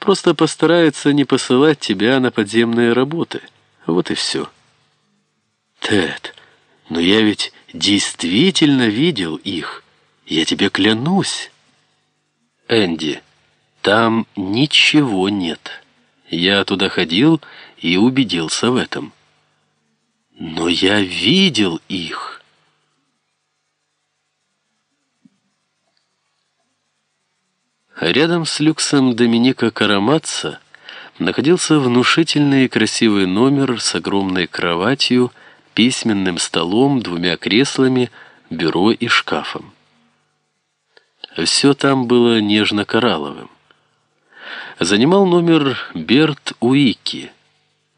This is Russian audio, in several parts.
Просто постарается не посылать тебя на подземные работы. Вот и все. Тед, но я ведь действительно видел их. Я тебе клянусь. Энди, там ничего нет. Я туда ходил и убедился в этом. Но я видел их. Рядом с люксом Доминика Караматца находился внушительный и красивый номер с огромной кроватью, письменным столом, двумя креслами, бюро и шкафом. Все там было нежно-коралловым. Занимал номер Берт Уики.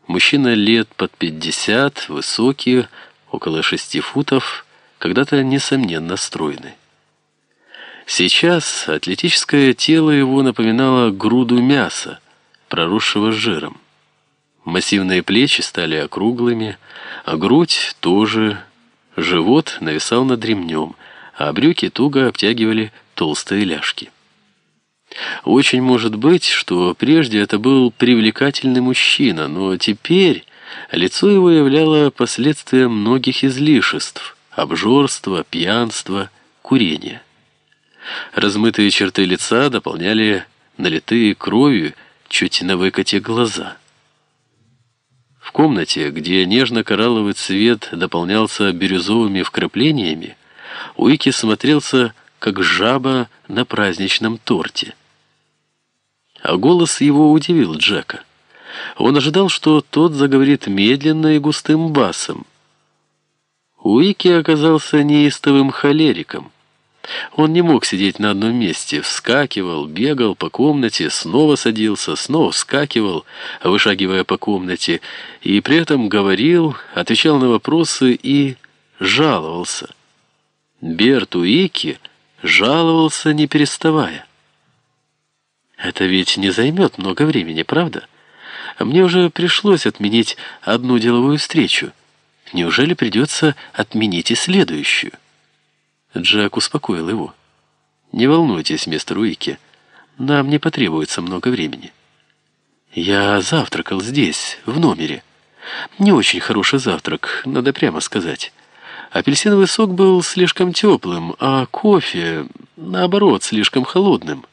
Мужчина лет под 50, высокий, около 6 футов, когда-то, несомненно, стройный. Сейчас атлетическое тело его напоминало груду мяса, проросшего жиром. Массивные плечи стали округлыми, а грудь тоже, живот нависал над ремнем, а брюки туго обтягивали толстые ляжки. Очень может быть, что прежде это был привлекательный мужчина, но теперь лицо его являло последствием многих излишеств, обжорства, пьянства, курения. Размытые черты лица дополняли налитые кровью чуть на выкате глаза. В комнате, где нежно-коралловый цвет дополнялся бирюзовыми вкраплениями, Уики смотрелся как жаба на праздничном торте. А голос его удивил Джека. Он ожидал, что тот заговорит медленно и густым басом. Уики оказался неистовым холериком. Он не мог сидеть на одном месте, вскакивал, бегал по комнате, снова садился, снова вскакивал, вышагивая по комнате, и при этом говорил, отвечал на вопросы и жаловался. Берт Уики жаловался, не переставая. Это ведь не займет много времени, правда? Мне уже пришлось отменить одну деловую встречу. Неужели придется отменить и следующую? Джек успокоил его. «Не волнуйтесь, мистер Уики, нам не потребуется много времени». «Я завтракал здесь, в номере. Не очень хороший завтрак, надо прямо сказать». Апельсиновый сок был слишком теплым, а кофе, наоборот, слишком холодным.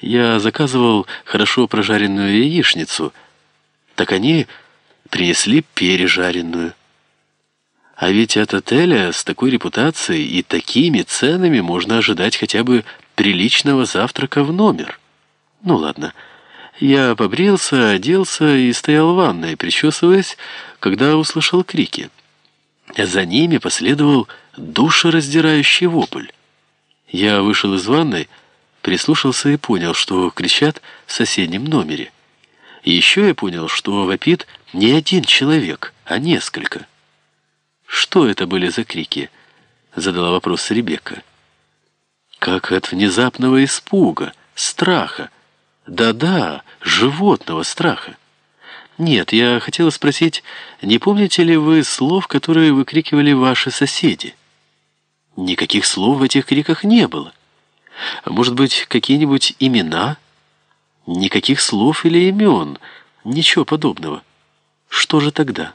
Я заказывал хорошо прожаренную яичницу, так они принесли пережаренную. А ведь от отеля с такой репутацией и такими ценами можно ожидать хотя бы приличного завтрака в номер. Ну ладно, я побрился, оделся и стоял в ванной, причесываясь, когда услышал крики. За ними последовал душераздирающий вопль. Я вышел из ванной, прислушался и понял, что кричат в соседнем номере. Еще я понял, что вопит не один человек, а несколько. «Что это были за крики?» — задала вопрос Ребекка. «Как от внезапного испуга, страха. Да-да, животного страха. «Нет, я хотела спросить, не помните ли вы слов, которые выкрикивали ваши соседи?» «Никаких слов в этих криках не было. Может быть, какие-нибудь имена?» «Никаких слов или имен, ничего подобного. Что же тогда?»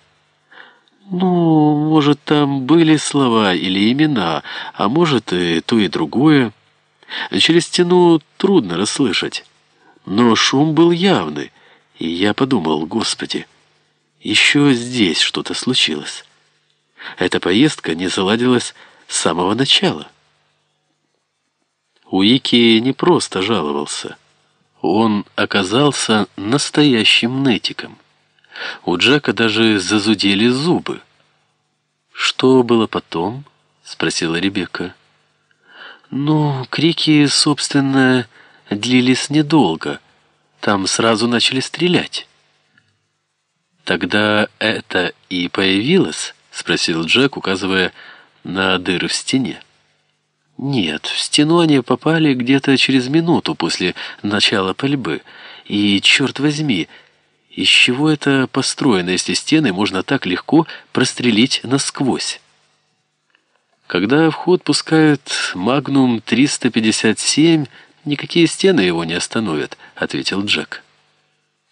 «Ну, может, там были слова или имена, а может, и то, и другое. Через стену трудно расслышать, но шум был явный». И я подумал, господи, еще здесь что-то случилось. Эта поездка не заладилась с самого начала. Уики не просто жаловался. Он оказался настоящим нытиком. У Джека даже зазудели зубы. «Что было потом?» — спросила Ребекка. «Ну, крики, собственно, длились недолго». Там сразу начали стрелять. «Тогда это и появилось?» — спросил Джек, указывая на дыры в стене. «Нет, в стену они попали где-то через минуту после начала пальбы. И, черт возьми, из чего это построено, если стены можно так легко прострелить насквозь?» Когда в ход пускают «Магнум 357», «Никакие стены его не остановят», — ответил Джек.